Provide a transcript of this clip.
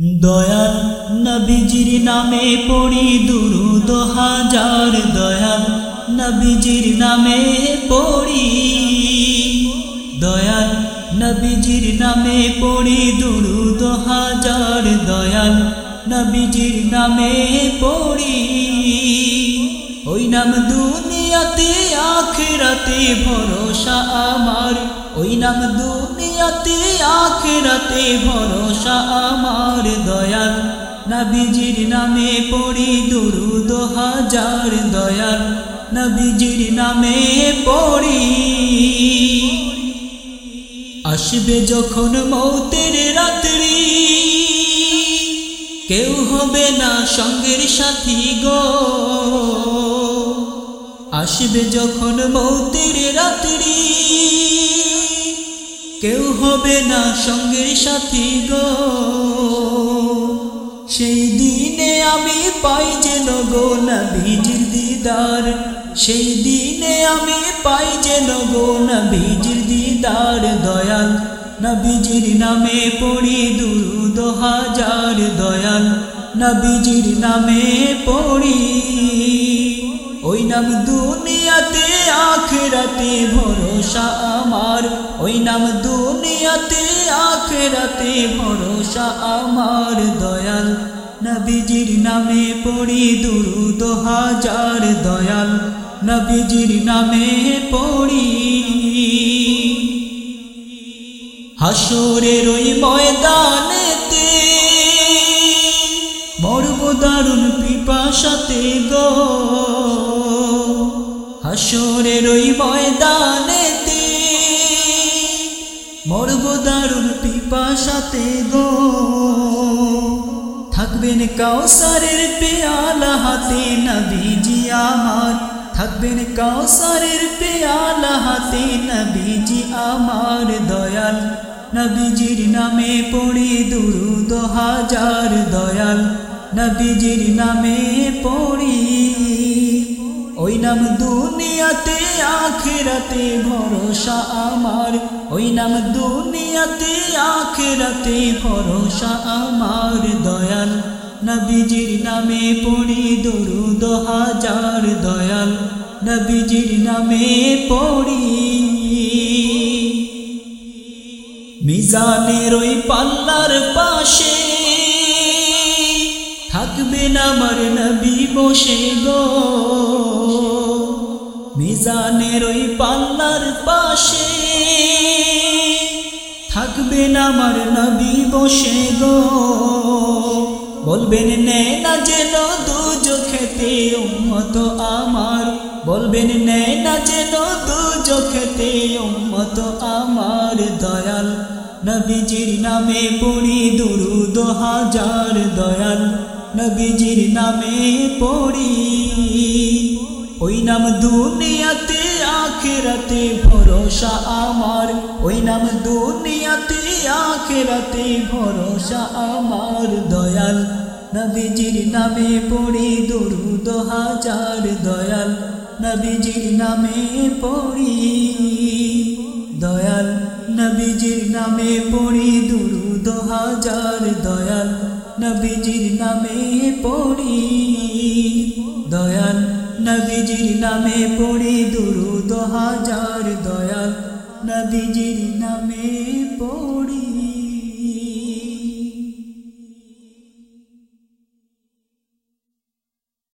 দয়াল নবীজির নামে পড়ি দুরুদ হাজার। দয়াল নবীজির নামে পড়ি। দয়াল নবীজির নামে পড়ি দুরুদ হাজার। দয়াল নবীজির নামে পড়ি। ওই নাম দুনিয়াতে আখেরাতে ভরসা আমার। ওই নাম দুনিয়াতে, আখেরাতে ভরসা আমার। দয়াল, নবীজির নামে পড়ি দুরুদ হাজার দয়াল। নবীজির নামে পড়ি। আসবে যখন মৌতের রাত্রি। কেউ হবে না সঙ্গের সাথী গো। আসবে যখন মৌতের রাত্রি। কেউ হবে না সঙ্গের সাথী গো। সেই দিনে আমি পাই যেন গো নবীজির দিদার। সেই দিনে আমি পাই যেন গো নবীজির দিদার। দয়াল নবীজির নামে পড়ি দুরুদ হাজার। দয়াল নবীজির নামে পড়ি। ওই নাম দুনিয়াতে আখেরাতে ভরসা আমার। ওই নাম দুনিয়াতে আখেরাতে ভরসা আমার। দয়াল, নবীজির নামে পড়ি দুরুদ হাজার দয়াল। নবীজির নামে পড়ি। হাসুরের ওই ময়দানেতে দারুণ পিপাসাতে গো। হাসরের ওই ময়দানেতে মরব দারুণ পিপাসাতে গো। থাকবেন কাউসারের পেয়ালা হাতে, নবীজি আমার। থাকবেন কাউসারের পেয়ালা হাতে, নবীজি আমার দয়াল। নবীজির নামে পড়ি দুরুদ হাজার দয়াল। নবীজির নামে পড়ি। ওই নাম দুনিয়াতে, আখেরাতে ভরসা আমার। ওই নাম দুনিয়াতে, আখেরাতে ভরসা আমার। দয়াল নবীজির নামে পড়ি, দরুদ হাজার দয়াল নবীজির নামে পড়ি। মিজানের ওই পাল্লার পাশে থাকবেন আমার নবী বসে গো। মিজানের ওই পাল্লার পাশে থাকবেন আমার নবী বসে গো। বলবেন, নে না যেন দুজো খেতে উম্মত আমার। বলবেন, নে না যেন দুজো খেতে উম্মত আমার। দয়াল, নবীজির নামে পড়ি দুরুদ হাজার দয়াল। নবীজির নামে পড়ি। ওই নাম দুনিয়াতে, আখেরাতে ভরসা আমার। ওই নাম দুনিয়াতে, আখেরাতে ভরসা আমার। দয়াল নবীজির নামে পড়ি, দুরুদ হাজার দয়াল নবীজির নামে পড়ি। দয়াল নবীজির নামে পড়ি, দুরুদ হাজার দয়াল নবীজির নামে পড়ি। দয়াল নবীজির নামে পড়ি দুরুদ হাজার দয়াল নবীজির নামে পড়ি।